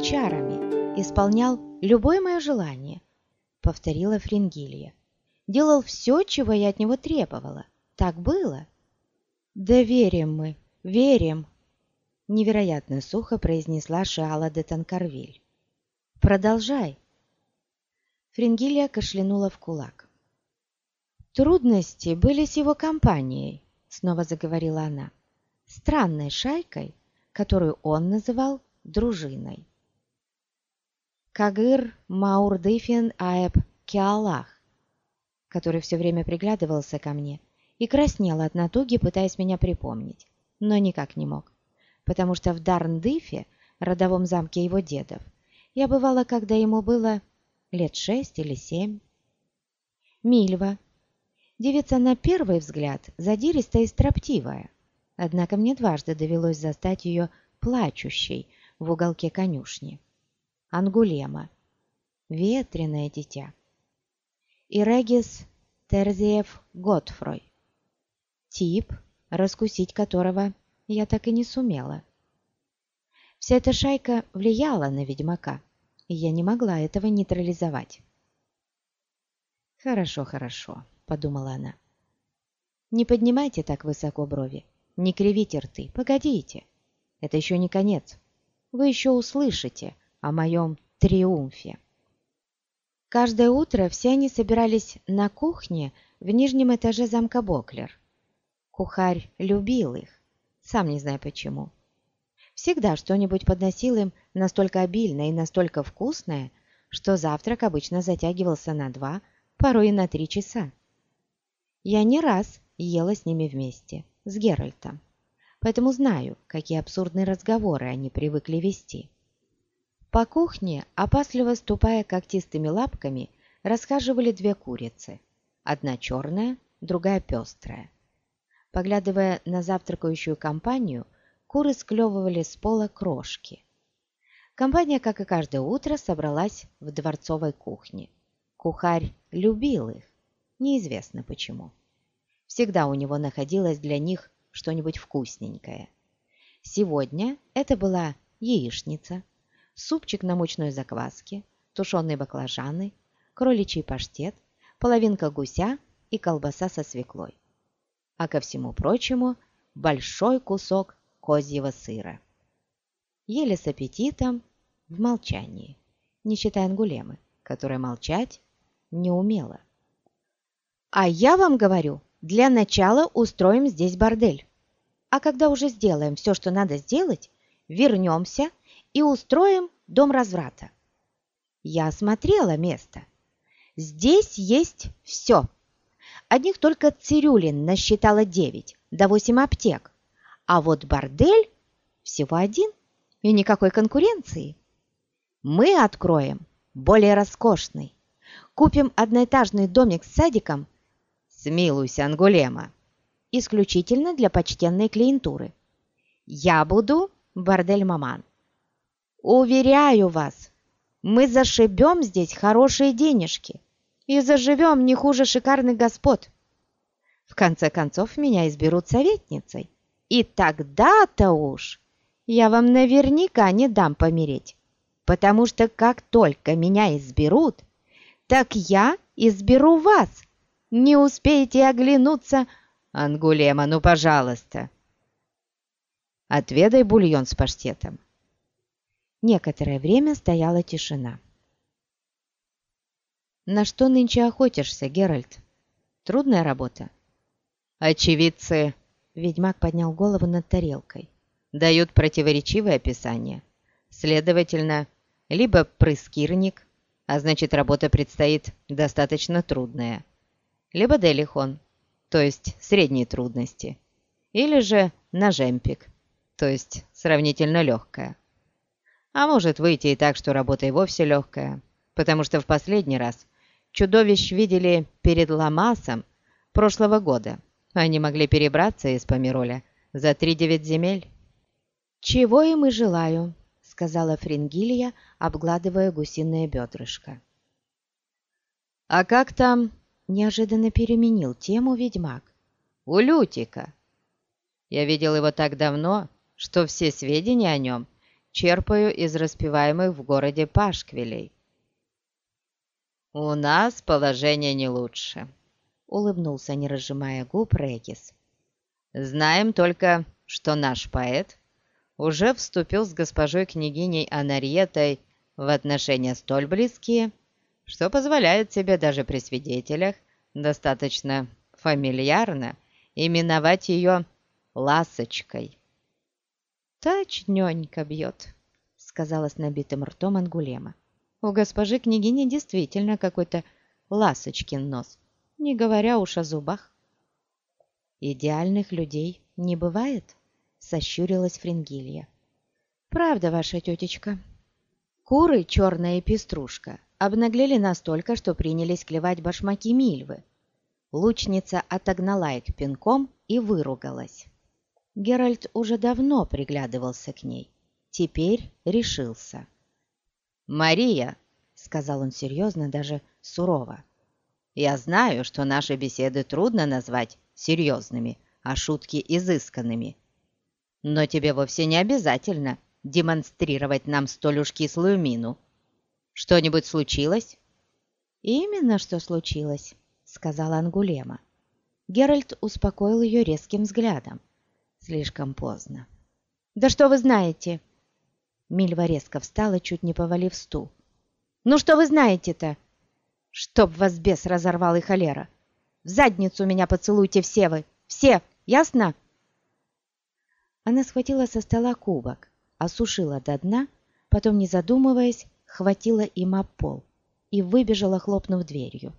чарами, исполнял любое мое желание, повторила Фрингилья. Делал все, чего я от него требовала. Так было. Да верим мы, верим, невероятно сухо произнесла Шиала де Танкарвиль. Продолжай. Фрингилия кашлянула в кулак. Трудности были с его компанией, снова заговорила она. Странной шайкой, которую он называл дружиной. Кагыр Маурдыфин Аэб Киалах, который все время приглядывался ко мне и краснел от натуги, пытаясь меня припомнить, но никак не мог, потому что в Дарндыфе, родовом замке его дедов, я бывала, когда ему было лет шесть или семь. Мильва. Девица на первый взгляд задиристая и строптивая, однако мне дважды довелось застать ее плачущей в уголке конюшни. Ангулема. Ветреное дитя. И Регис Терзиев Готфрой. Тип, раскусить которого я так и не сумела. Вся эта шайка влияла на ведьмака, и я не могла этого нейтрализовать. «Хорошо, хорошо», — подумала она. «Не поднимайте так высоко брови, не кривите рты, погодите. Это еще не конец. Вы еще услышите о моем триумфе». Каждое утро все они собирались на кухне в нижнем этаже замка Боклер. Кухарь любил их, сам не знаю почему. Всегда что-нибудь подносил им настолько обильное и настолько вкусное, что завтрак обычно затягивался на два, порой и на три часа. Я не раз ела с ними вместе, с Геральтом, поэтому знаю, какие абсурдные разговоры они привыкли вести. По кухне, опасливо ступая когтистыми лапками, расхаживали две курицы. Одна черная, другая пестрая. Поглядывая на завтракающую компанию, куры склевывали с пола крошки. Компания, как и каждое утро, собралась в дворцовой кухне. Кухарь любил их, неизвестно почему. Всегда у него находилось для них что-нибудь вкусненькое. Сегодня это была яичница, супчик на мучной закваске, тушеные баклажаны, кроличий паштет, половинка гуся и колбаса со свеклой. А ко всему прочему большой кусок козьего сыра. Ели с аппетитом, в молчании, не считая ангулемы, которая молчать не умела. «А я вам говорю, для начала устроим здесь бордель. А когда уже сделаем все, что надо сделать, вернемся и устроим дом разврата. Я осмотрела место. Здесь есть все. Одних только цирюлин насчитала девять, да восемь аптек. А вот бордель всего один и никакой конкуренции. Мы откроем более роскошный. Купим одноэтажный домик с садиком. Смилуйся, Ангулема. Исключительно для почтенной клиентуры. Я буду бордель-маман. Уверяю вас, мы зашибем здесь хорошие денежки и заживем не хуже шикарных господ. В конце концов, меня изберут советницей, и тогда-то уж я вам наверняка не дам помереть, потому что как только меня изберут, так я изберу вас. Не успеете оглянуться, Ангулема, ну, пожалуйста. Отведай бульон с паштетом. Некоторое время стояла тишина. «На что нынче охотишься, Геральт? Трудная работа?» «Очевидцы!» — ведьмак поднял голову над тарелкой. «Дают противоречивое описание. Следовательно, либо прыскирник, а значит, работа предстоит достаточно трудная, либо делихон, то есть средней трудности, или же нажемпик, то есть сравнительно легкая. А может выйти и так, что работа и вовсе легкая, потому что в последний раз чудовищ видели перед Ламасом прошлого года. Они могли перебраться из Помироля за три-девять земель. «Чего им и желаю», — сказала Фрингилья, обгладывая гусиное бедрышко. «А как там?» — неожиданно переменил тему ведьмак. «У Лютика. Я видел его так давно, что все сведения о нем — черпаю из распеваемых в городе пашквилей. «У нас положение не лучше», — улыбнулся, не разжимая губ, Регис. «Знаем только, что наш поэт уже вступил с госпожой княгиней Анарьетой в отношения столь близкие, что позволяет себе даже при свидетелях достаточно фамильярно именовать ее «ласочкой». «Точнёнько бьет», — сказала с набитым ртом Ангулема. У госпожи княгини действительно какой-то ласочкин нос, не говоря уж о зубах. «Идеальных людей не бывает?» — сощурилась Фрингилья. «Правда, ваша тетечка. Куры, черная пеструшка, обнаглели настолько, что принялись клевать башмаки Мильвы. Лучница отогнала их пинком и выругалась. Геральт уже давно приглядывался к ней. Теперь решился. «Мария», — сказал он серьезно, даже сурово, — «я знаю, что наши беседы трудно назвать серьезными, а шутки изысканными. Но тебе вовсе не обязательно демонстрировать нам столь уж кислую мину. Что-нибудь случилось?» «Именно что случилось», — сказала Ангулема. Геральт успокоил ее резким взглядом. Слишком поздно. «Да что вы знаете?» Мильва резко встала, чуть не повалив стул. «Ну что вы знаете-то? Чтоб вас бес разорвал и холера! В задницу меня поцелуйте все вы! Все! Ясно?» Она схватила со стола кубок, осушила до дна, потом, не задумываясь, хватила им об пол и выбежала, хлопнув дверью.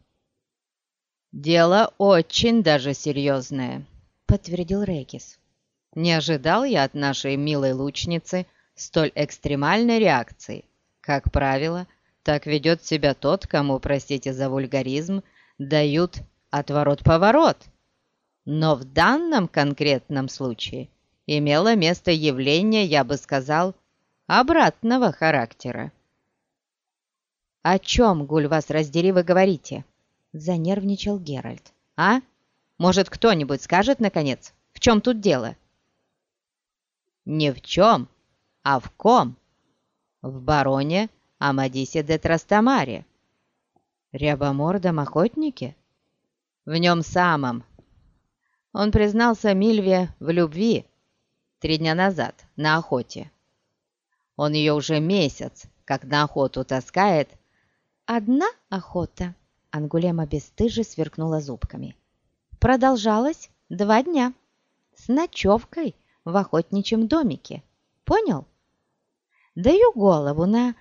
«Дело очень даже серьезное», — подтвердил Регис. «Не ожидал я от нашей милой лучницы столь экстремальной реакции. Как правило, так ведет себя тот, кому, простите за вульгаризм, дают отворот-поворот. Но в данном конкретном случае имело место явление, я бы сказал, обратного характера. «О чем, гуль вас раздери, вы говорите?» — занервничал Геральт. «А? Может, кто-нибудь скажет, наконец, в чем тут дело?» «Не в чем, а в ком? В бароне Амадисе де Трастамаре. Рябомордом охотнике? В нем самом. Он признался Мильве в любви три дня назад на охоте. Он ее уже месяц, как на охоту таскает. Одна охота, Ангулема бесстыже сверкнула зубками. Продолжалась два дня с ночевкой в охотничьем домике. Понял? Даю голову на...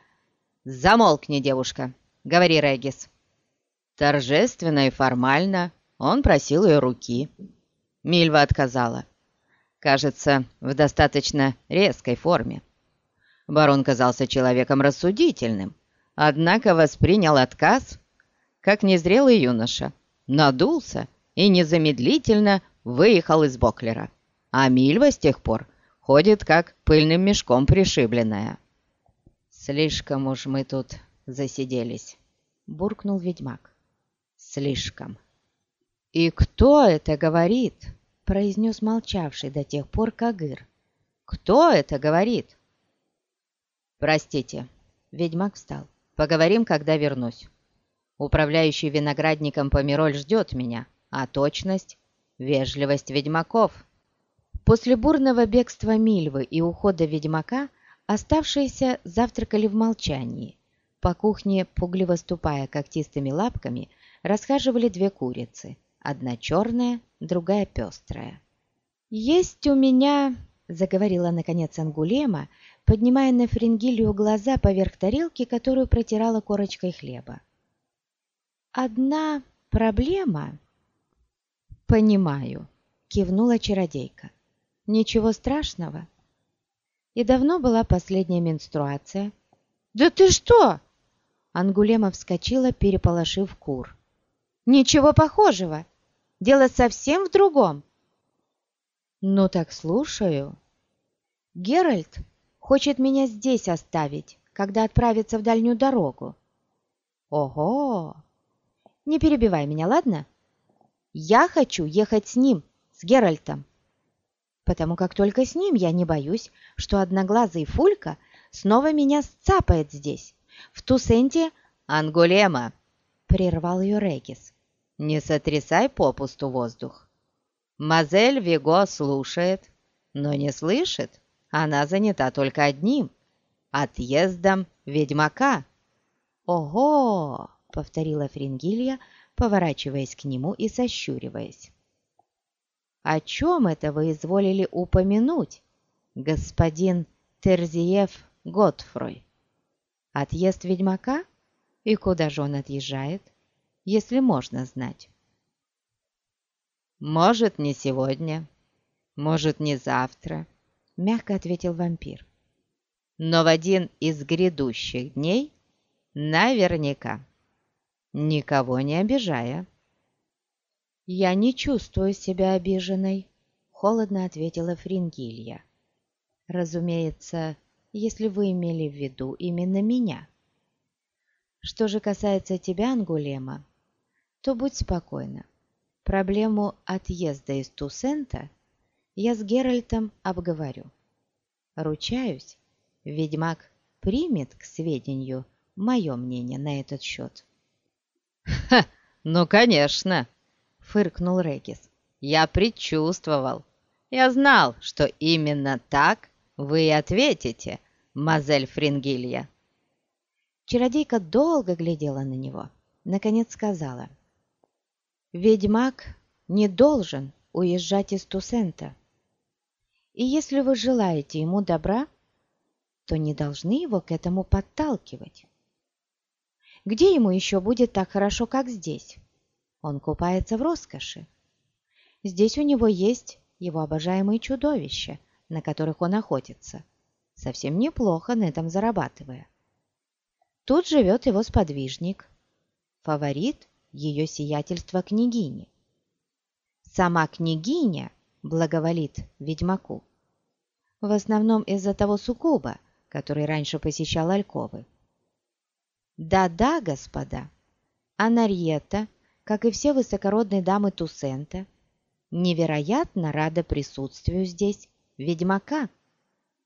Замолкни, девушка, говори, Регис. Торжественно и формально он просил ее руки. Мильва отказала. Кажется, в достаточно резкой форме. Барон казался человеком рассудительным, однако воспринял отказ, как незрелый юноша, надулся и незамедлительно выехал из Боклера. А Мильва с тех пор ходит как пыльным мешком пришибленная. «Слишком уж мы тут засиделись», — буркнул ведьмак. «Слишком». «И кто это говорит?» — произнес молчавший до тех пор Кагыр. «Кто это говорит?» «Простите», — ведьмак встал. «Поговорим, когда вернусь. Управляющий виноградником Помироль ждет меня, а точность — вежливость ведьмаков». После бурного бегства Мильвы и ухода ведьмака оставшиеся завтракали в молчании. По кухне, пугливо ступая когтистыми лапками, расхаживали две курицы. Одна черная, другая пестрая. «Есть у меня...» — заговорила наконец Ангулема, поднимая на фрингилью глаза поверх тарелки, которую протирала корочкой хлеба. «Одна проблема...» «Понимаю», — кивнула чародейка. Ничего страшного. И давно была последняя менструация. «Да ты что?» Ангулема вскочила, переполошив кур. «Ничего похожего. Дело совсем в другом». «Ну так слушаю. Геральт хочет меня здесь оставить, когда отправится в дальнюю дорогу». «Ого! Не перебивай меня, ладно? Я хочу ехать с ним, с Геральтом потому как только с ним я не боюсь, что одноглазый Фулька снова меня сцапает здесь. В Тусенте Ангулема!» — прервал ее Регис. «Не сотрясай попусту воздух. Мазель Виго слушает, но не слышит. Она занята только одним — отъездом ведьмака». «Ого!» — повторила Фрингилья, поворачиваясь к нему и сощуриваясь. «О чем это вы изволили упомянуть, господин Терзиев Готфрой? Отъезд ведьмака? И куда же он отъезжает, если можно знать?» «Может, не сегодня, может, не завтра», — мягко ответил вампир. «Но в один из грядущих дней наверняка, никого не обижая». «Я не чувствую себя обиженной», — холодно ответила Фрингилья. «Разумеется, если вы имели в виду именно меня. Что же касается тебя, Ангулема, то будь спокойна. Проблему отъезда из Тусента я с Геральтом обговорю. Ручаюсь, ведьмак примет к сведению мое мнение на этот счет. «Ха, ну конечно!» Фыркнул Регис. «Я предчувствовал. Я знал, что именно так вы и ответите, мазель Фрингилья». Чародейка долго глядела на него. Наконец сказала. «Ведьмак не должен уезжать из Тусента. И если вы желаете ему добра, то не должны его к этому подталкивать. Где ему еще будет так хорошо, как здесь?» Он купается в роскоши. Здесь у него есть его обожаемые чудовища, на которых он охотится, совсем неплохо на этом зарабатывая. Тут живет его сподвижник, фаворит ее сиятельства княгини. Сама княгиня благоволит ведьмаку, в основном из-за того суккуба, который раньше посещал Альковы. Да-да, господа, Анарьета как и все высокородные дамы Тусента, невероятно рада присутствию здесь ведьмака,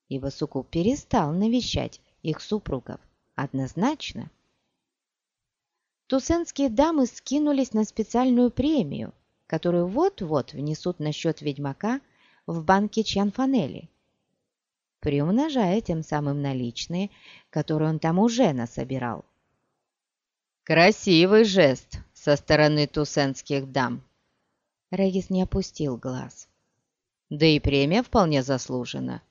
ибо Сукуб перестал навещать их супругов однозначно. Тусенские дамы скинулись на специальную премию, которую вот-вот внесут на счет ведьмака в банке Чанфанели, приумножая тем самым наличные, которые он там уже насобирал. «Красивый жест со стороны тусенских дам». Регис не опустил глаз. «Да и премия вполне заслужена.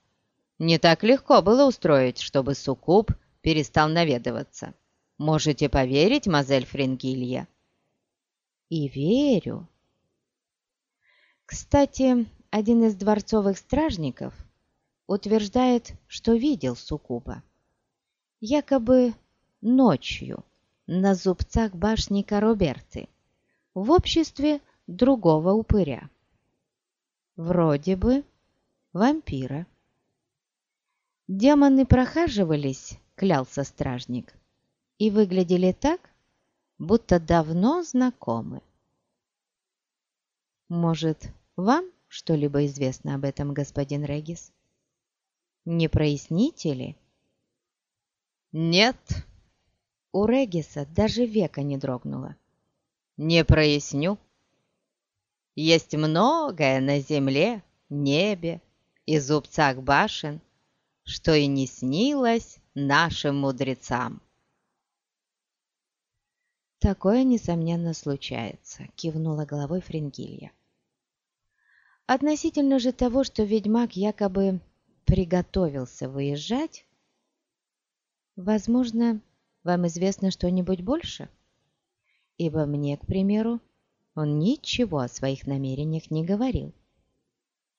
Не так легко было устроить, чтобы Суккуб перестал наведываться. Можете поверить, мазель Фрингилья?» «И верю». Кстати, один из дворцовых стражников утверждает, что видел Суккуба. Якобы ночью на зубцах башни Кароберты в обществе другого упыря. Вроде бы вампира. Демоны прохаживались, клялся стражник, и выглядели так, будто давно знакомы. Может, вам что-либо известно об этом, господин Регис? Не проясните ли? Нет, у Региса даже века не дрогнуло. «Не проясню. Есть многое на земле, небе и зубцах башен, что и не снилось нашим мудрецам». «Такое, несомненно, случается», — кивнула головой Фрингилья. «Относительно же того, что ведьмак якобы приготовился выезжать, возможно, вам известно что-нибудь больше? Ибо мне, к примеру, он ничего о своих намерениях не говорил.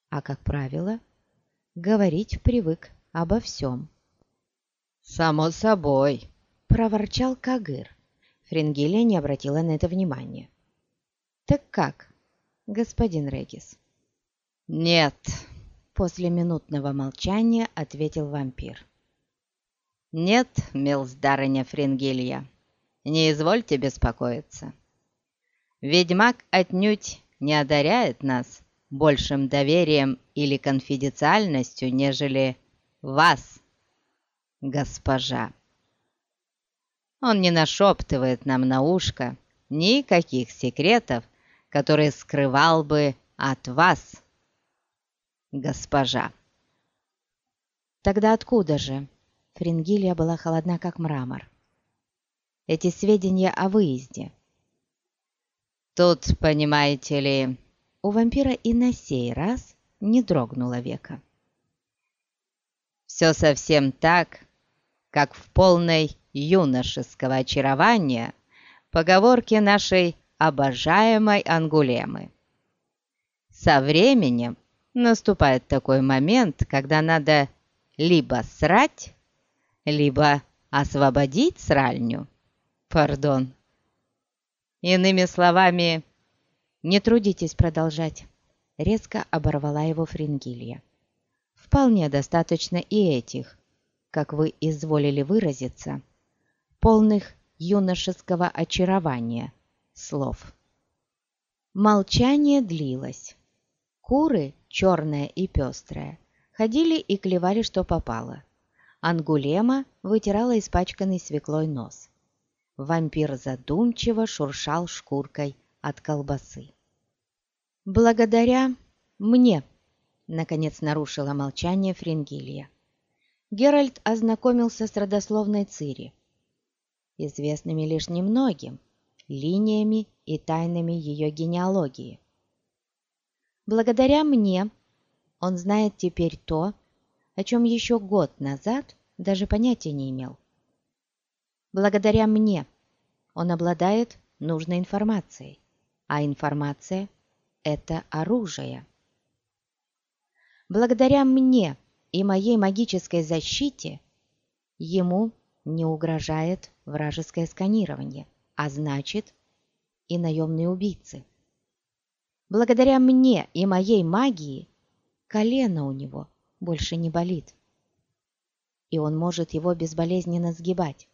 А, как правило, говорить привык обо всем. «Само собой», — проворчал Кагыр. Фрингилия не обратила на это внимания. «Так как, господин Регис?» «Нет», — после минутного молчания ответил вампир. «Нет, милздарыня Фрингилья, не извольте беспокоиться. Ведьмак отнюдь не одаряет нас большим доверием или конфиденциальностью, нежели вас. госпожа. Он не нашептывает нам на ушко никаких секретов, которые скрывал бы от вас, госпожа. Тогда откуда же? Фрингилия была холодна, как мрамор. Эти сведения о выезде. Тут, понимаете ли, у вампира и на сей раз не дрогнуло века. Все совсем так, как в полной юношеского очарования поговорке нашей обожаемой Ангулемы. Со временем наступает такой момент, когда надо либо срать, либо освободить сральню. Пардон. Иными словами, не трудитесь продолжать. Резко оборвала его Фрингилья. Вполне достаточно и этих, как вы изволили выразиться, полных юношеского очарования слов. Молчание длилось. Куры, черная и пестрая, ходили и клевали, что попало. Ангулема вытирала испачканный свеклой нос. Вампир задумчиво шуршал шкуркой от колбасы. «Благодаря мне», — наконец нарушила молчание Фрингилья. Геральт ознакомился с родословной Цири, известными лишь немногим, линиями и тайнами ее генеалогии. Благодаря мне он знает теперь то, о чем еще год назад даже понятия не имел. Благодаря мне он обладает нужной информацией, а информация – это оружие. Благодаря мне и моей магической защите ему не угрожает вражеское сканирование, а значит и наемные убийцы. Благодаря мне и моей магии колено у него больше не болит, и он может его безболезненно сгибать.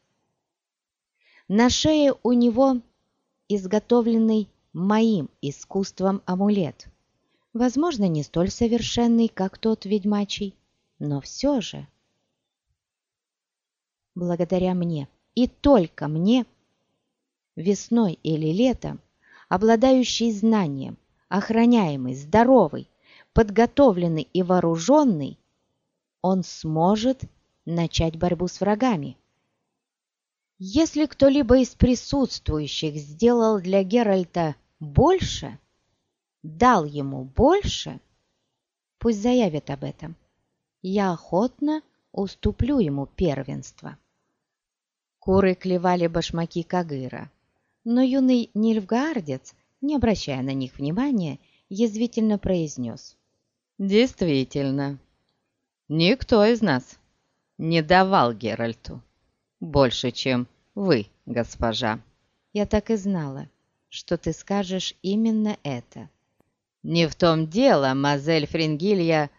На шее у него изготовленный моим искусством амулет, возможно, не столь совершенный, как тот ведьмачий, но все же. Благодаря мне и только мне, весной или летом, обладающий знанием, охраняемый, здоровый, подготовленный и вооруженный, он сможет начать борьбу с врагами. Если кто-либо из присутствующих сделал для Геральта больше, дал ему больше, пусть заявит об этом. Я охотно уступлю ему первенство. Куры клевали башмаки Кагыра, но юный нильфгаардец, не обращая на них внимания, язвительно произнес. «Действительно, никто из нас не давал Геральту больше, чем вы, госпожа». «Я так и знала, что ты скажешь именно это». «Не в том дело, мазель Фрингилья...»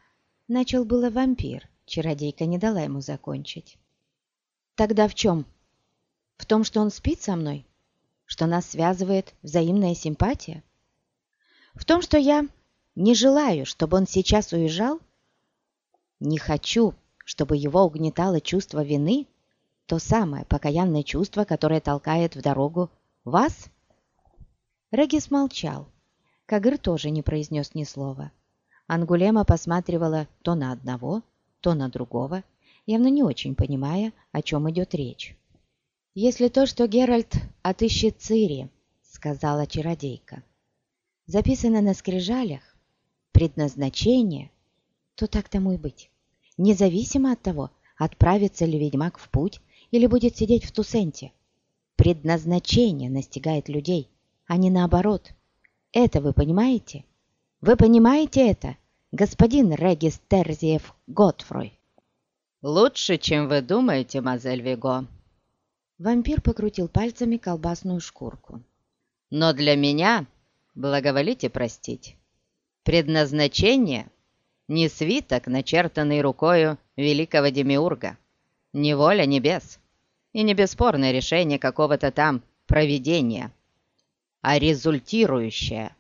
Начал было вампир, чародейка не дала ему закончить. «Тогда в чем? В том, что он спит со мной? Что нас связывает взаимная симпатия? В том, что я не желаю, чтобы он сейчас уезжал? Не хочу, чтобы его угнетало чувство вины? То самое покаянное чувство, которое толкает в дорогу вас?» Регис молчал. Кагыр тоже не произнес ни слова. Ангулема посматривала то на одного, то на другого, явно не очень понимая, о чем идет речь. «Если то, что Геральт отыщет Цири», — сказала чародейка, — «записано на скрижалях, предназначение, то так тому и быть, независимо от того, отправится ли ведьмак в путь или будет сидеть в Тусенте. Предназначение настигает людей, а не наоборот. Это вы понимаете? Вы понимаете это, господин Регис Терзиев Готфрой?» «Лучше, чем вы думаете, мазель Виго». Вампир покрутил пальцами колбасную шкурку. «Но для меня, благоволите простить, предназначение не свиток, начертанный рукою великого демиурга, не воля небес и не бесспорное решение какого-то там провидения, а результирующее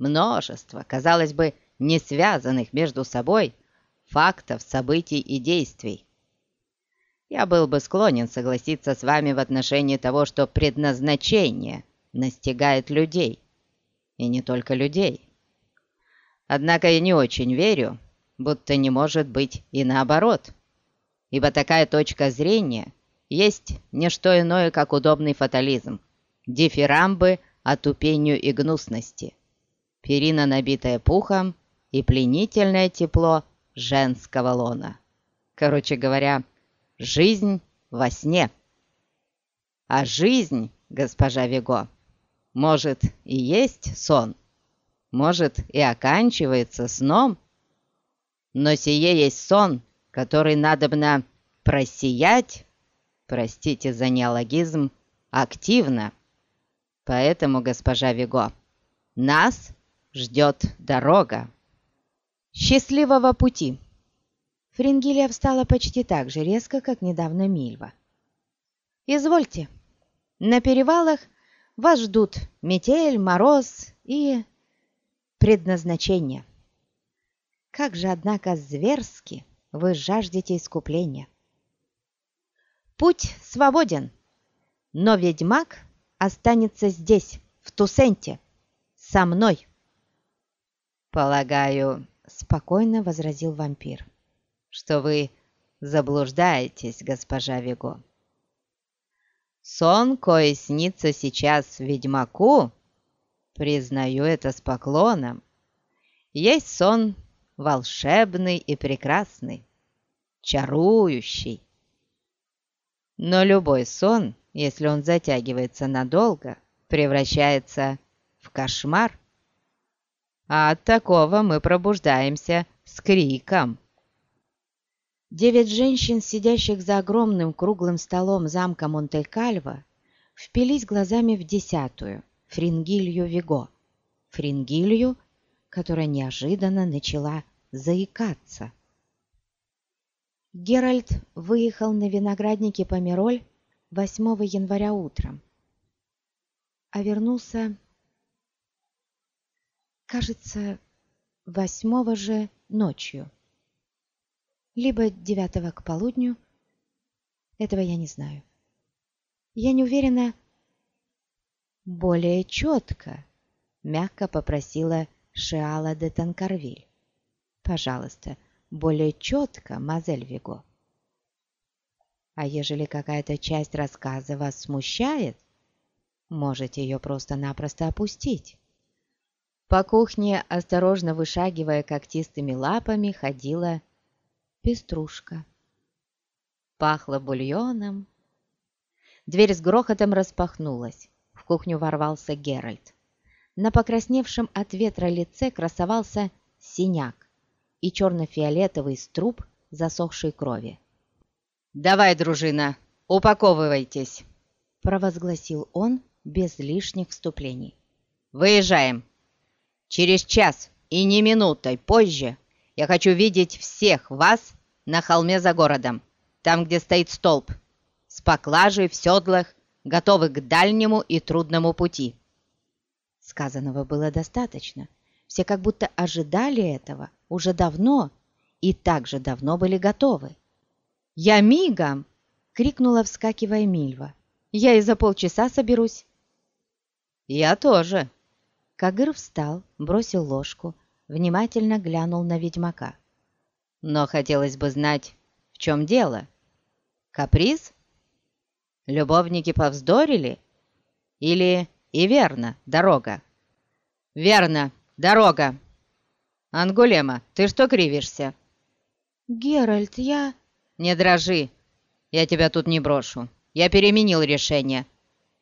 множество, казалось бы, не связанных между собой фактов, событий и действий. я был бы склонен согласиться с вами в отношении того, что предназначение настигает людей. И не только людей. Однако я не очень верю, будто не может быть и наоборот. Ибо такая точка зрения есть не что иное, как удобный фатализм, дифирамбы о тупению и гнусности, перина, набитая пухом, и пленительное тепло женского лона. Короче говоря, жизнь во сне. А жизнь, госпожа Виго, может и есть сон, может и оканчивается сном, но сие есть сон, который надобно просиять, простите за неологизм, активно. Поэтому, госпожа Виго, нас ждет дорога. Счастливого пути! Фрингилия встала почти так же резко, как недавно Мильва. «Извольте, на перевалах вас ждут метель, мороз и предназначение. Как же, однако, зверски вы жаждете искупления. Путь свободен, но ведьмак останется здесь, в Тусенте, со мной». «Полагаю, — спокойно возразил вампир, — что вы заблуждаетесь, госпожа Виго. Сон, кое снится сейчас ведьмаку, признаю это с поклоном, есть сон волшебный и прекрасный, чарующий. Но любой сон, если он затягивается надолго, превращается в кошмар а от такого мы пробуждаемся с криком. Девять женщин, сидящих за огромным круглым столом замка Монте-Кальво, впились глазами в десятую, Фрингилью Виго. Фрингилью, которая неожиданно начала заикаться. Геральт выехал на винограднике Помероль 8 января утром, а вернулся кажется, восьмого же ночью. Либо девятого к полудню. Этого я не знаю. Я не уверена. Более четко, мягко попросила Шиала де Танкарвиль. Пожалуйста, более четко, мазель Виго. А ежели какая-то часть рассказа вас смущает, можете ее просто-напросто опустить. По кухне, осторожно вышагивая когтистыми лапами, ходила пеструшка. Пахло бульоном. Дверь с грохотом распахнулась. В кухню ворвался Геральт. На покрасневшем от ветра лице красовался синяк и черно-фиолетовый струп засохшей крови. «Давай, дружина, упаковывайтесь!» провозгласил он без лишних вступлений. «Выезжаем!» Через час и не минутой позже я хочу видеть всех вас на холме за городом, там, где стоит столб, с поклажей в седлах, готовых к дальнему и трудному пути». Сказанного было достаточно. Все как будто ожидали этого уже давно и также давно были готовы. «Я мигом!» — крикнула, вскакивая Мильва. «Я и за полчаса соберусь». «Я тоже», Кагыр встал, бросил ложку, внимательно глянул на ведьмака. «Но хотелось бы знать, в чем дело? Каприз? Любовники повздорили? Или и верно, дорога?» «Верно, дорога!» «Ангулема, ты что кривишься?» «Геральт, я...» «Не дрожи, я тебя тут не брошу. Я переменил решение.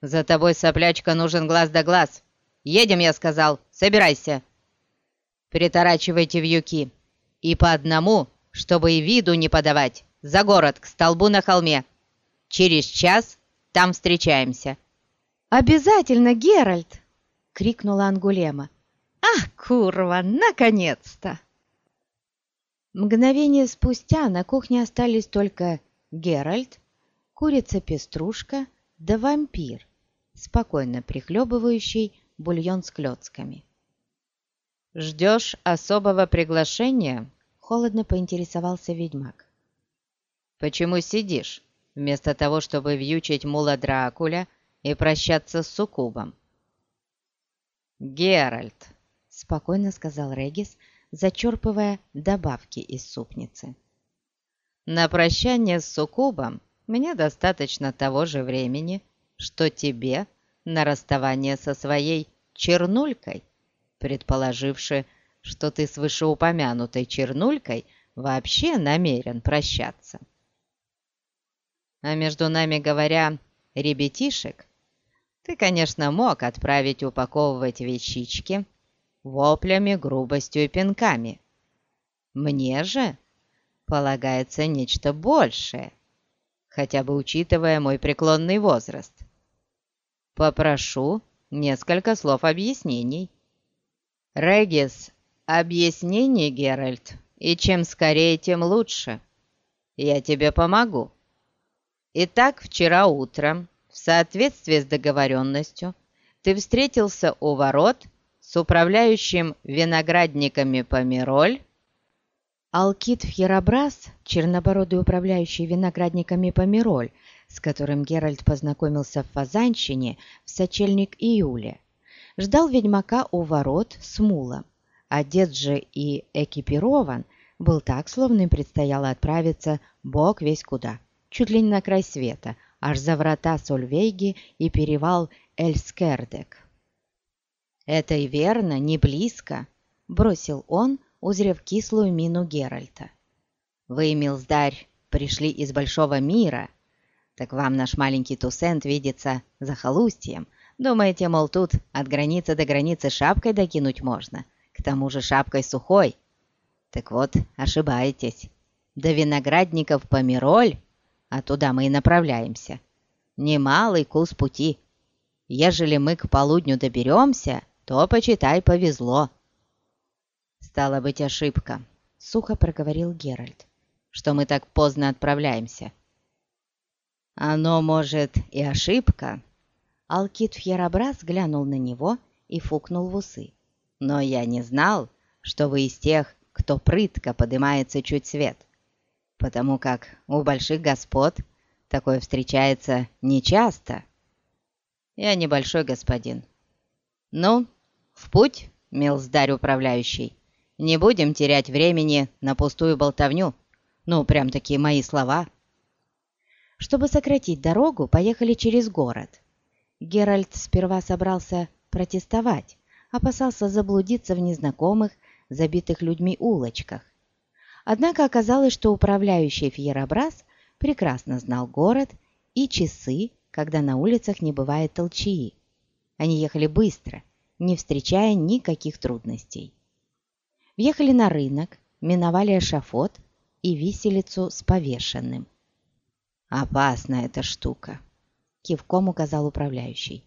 За тобой, соплячка, нужен глаз да глаз. «Едем, я сказал, собирайся!» «Приторачивайте вьюки, и по одному, чтобы и виду не подавать, за город, к столбу на холме. Через час там встречаемся». «Обязательно, Геральт!» — крикнула Ангулема. «Ах, курва, наконец-то!» Мгновение спустя на кухне остались только Геральт, курица-пеструшка да вампир, спокойно прихлебывающий бульон с клетками. «Ждешь особого приглашения?» — холодно поинтересовался ведьмак. «Почему сидишь? Вместо того, чтобы вьючить мула Дракуля и прощаться с суккубом. «Геральт», — спокойно сказал Регис, зачерпывая добавки из супницы. «На прощание с суккубом мне достаточно того же времени, что тебе на расставание со своей чернулькой, предположивши, что ты с вышеупомянутой чернулькой вообще намерен прощаться. А между нами говоря, ребятишек, ты, конечно, мог отправить упаковывать вещички воплями, грубостью и пинками. Мне же полагается нечто большее, хотя бы учитывая мой преклонный возраст. Попрошу несколько слов объяснений. Регис, объяснений, Геральт, и чем скорее, тем лучше. Я тебе помогу. Итак, вчера утром, в соответствии с договоренностью, ты встретился у ворот с управляющим виноградниками Помироль, Алкит Фьерабрас, чернобородый управляющий виноградниками Помироль, с которым Геральт познакомился в Фазанщине в сочельник июля, ждал ведьмака у ворот с мулом. Одет же и экипирован был так, словно им предстояло отправиться бог весь куда – чуть ли не на край света, аж за врата Сольвейги и перевал Эльскердек. «Это и верно, не близко», — бросил он, узрев кислую мину Геральта. «Вы, милздарь, пришли из большого мира, так вам наш маленький Тусент видится захолустьем. Думаете, мол, тут от границы до границы шапкой докинуть можно, к тому же шапкой сухой? Так вот, ошибаетесь. До виноградников Помироль а туда мы и направляемся. Немалый кус пути. Ежели мы к полудню доберемся, то, почитай, повезло». «Стало быть, ошибка», — сухо проговорил Геральт, «что мы так поздно отправляемся». «Оно, может, и ошибка». Алкит Фьерабрас глянул на него и фукнул в усы. «Но я не знал, что вы из тех, кто прытко поднимается чуть свет потому как у больших господ такое встречается нечасто. Я небольшой господин. Ну, в путь, милздарь управляющий. Не будем терять времени на пустую болтовню. Ну, прям такие мои слова. Чтобы сократить дорогу, поехали через город. Геральт сперва собрался протестовать, опасался заблудиться в незнакомых, забитых людьми улочках. Однако оказалось, что управляющий Фьерабрас прекрасно знал город и часы, когда на улицах не бывает толчии. Они ехали быстро, не встречая никаких трудностей. Въехали на рынок, миновали эшафот и виселицу с повешенным. «Опасна эта штука», — кивком указал управляющий.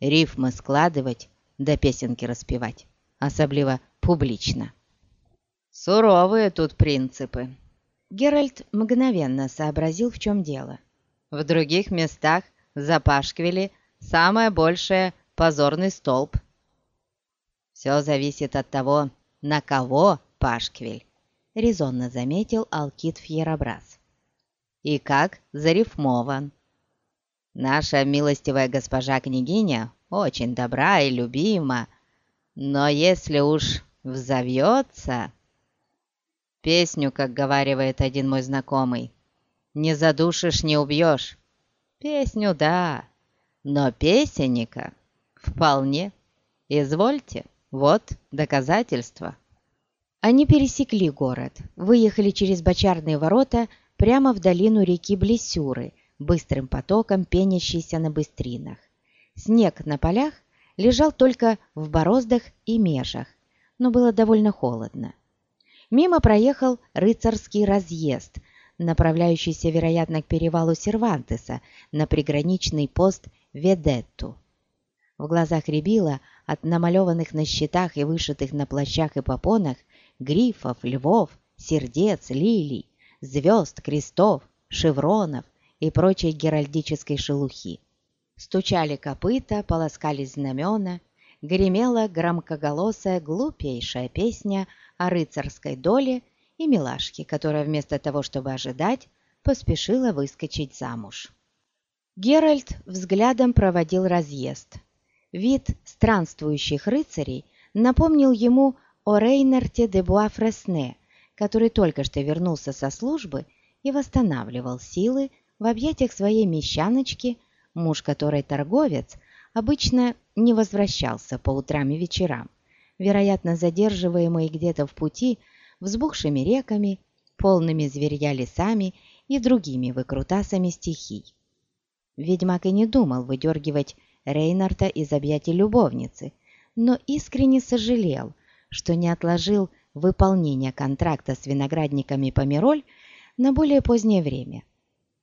«Рифмы складывать да песенки распевать, особливо публично». Суровые тут принципы. Геральт мгновенно сообразил, в чем дело. В других местах за Пашквили самое большее позорный столб. Все зависит от того, на кого Пашквиль, резонно заметил Алкит Фьерабрас. И как зарифмован. Наша милостивая госпожа-княгиня очень добра и любима, но если уж взовьется... Песню, как говаривает один мой знакомый. Не задушишь, не убьешь. Песню, да, но песенника вполне. Извольте, вот доказательство. Они пересекли город, выехали через бочарные ворота прямо в долину реки Блесюры, быстрым потоком пенящейся на быстринах. Снег на полях лежал только в бороздах и межах, но было довольно холодно. Мимо проехал рыцарский разъезд, направляющийся, вероятно, к перевалу Сервантеса на приграничный пост Ведетту. В глазах рябило от намалеванных на щитах и вышитых на плащах и попонах грифов, львов, сердец, лилий, звезд, крестов, шевронов и прочей геральдической шелухи. Стучали копыта, полоскались знамена, гремела громкоголосая глупейшая песня о рыцарской доле и милашке, которая вместо того, чтобы ожидать, поспешила выскочить замуж. Геральт взглядом проводил разъезд. Вид странствующих рыцарей напомнил ему о Рейнарте де Буафресне, который только что вернулся со службы и восстанавливал силы в объятиях своей мещаночки, муж которой торговец, обычно не возвращался по утрам и вечерам, вероятно, задерживаемый где-то в пути взбухшими реками, полными зверья лесами и другими выкрутасами стихий. Ведьмак и не думал выдергивать Рейнарта из объятий любовницы, но искренне сожалел, что не отложил выполнение контракта с виноградниками Помероль на более позднее время.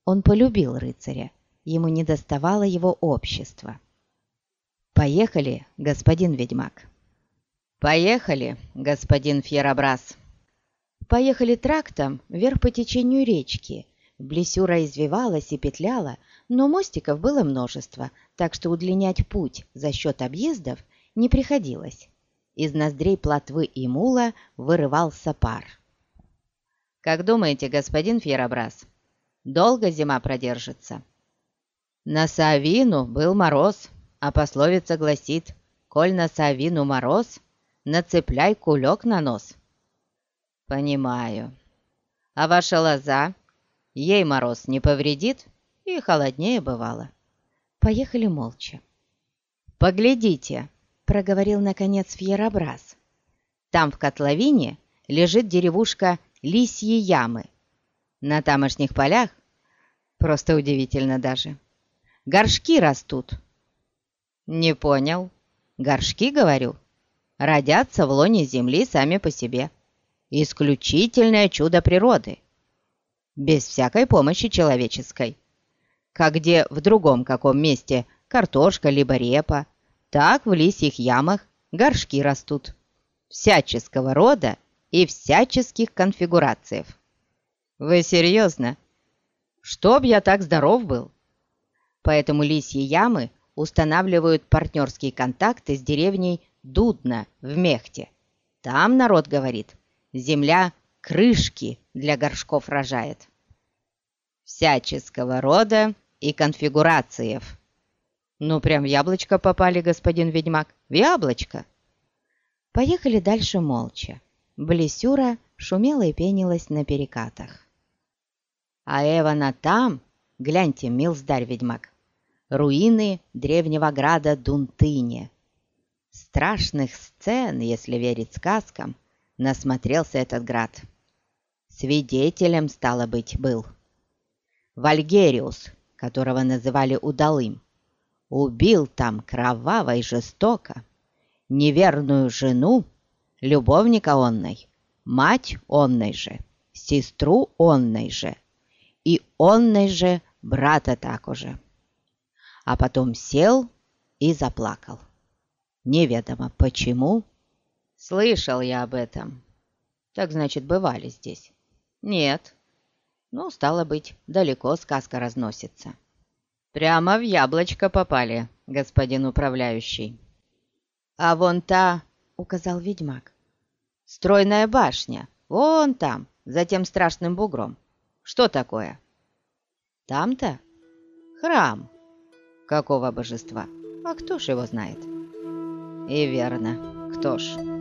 Он полюбил рыцаря, ему не доставало его общества. «Поехали, господин ведьмак!» «Поехали, господин Фьерабрас!» Поехали трактом вверх по течению речки. Блесюра извивалась и петляла, но мостиков было множество, так что удлинять путь за счет объездов не приходилось. Из ноздрей плотвы и мула вырывался пар. «Как думаете, господин Фьерабрас, долго зима продержится?» «На Савину был мороз, а пословица гласит, «Коль на Савину мороз, нацепляй кулек на нос». «Понимаю. А ваша лоза? Ей мороз не повредит?» и холоднее бывало. Поехали молча. «Поглядите», — проговорил наконец Фьерабрас. «Там в котловине лежит деревушка Лисьи Ямы. На тамошних полях, просто удивительно даже, горшки растут». «Не понял. Горшки, говорю, родятся в лоне земли сами по себе. Исключительное чудо природы. Без всякой помощи человеческой как где в другом каком месте картошка либо репа, так в лисьих ямах горшки растут. Всяческого рода и всяческих конфигурациев. Вы серьезно? Чтоб я так здоров был? Поэтому лисьи ямы устанавливают партнерские контакты с деревней Дудна в Мехте. Там народ говорит, земля крышки для горшков рожает. Всяческого рода и конфигурациев. Ну, прям в яблочко попали, господин ведьмак, в яблочко. Поехали дальше молча. Блесюра шумела и пенилась на перекатах. А Эвана там, гляньте, милздарь ведьмак, руины древнего града Дунтыне. Страшных сцен, если верить сказкам, насмотрелся этот град. Свидетелем, стало быть, был. Вальгериус, которого называли Удалым, убил там кроваво и жестоко неверную жену, любовника онной, мать онной же, сестру онной же и онной же брата так уже. А потом сел и заплакал. Неведомо почему. Слышал я об этом. Так значит, бывали здесь? Нет, ну, стало быть, далеко сказка разносится. Прямо в яблочко попали, господин управляющий. А вон та, указал ведьмак, стройная башня, вон там, за тем страшным бугром. Что такое? Там-то храм. Какого божества? А кто ж его знает? И верно, кто ж?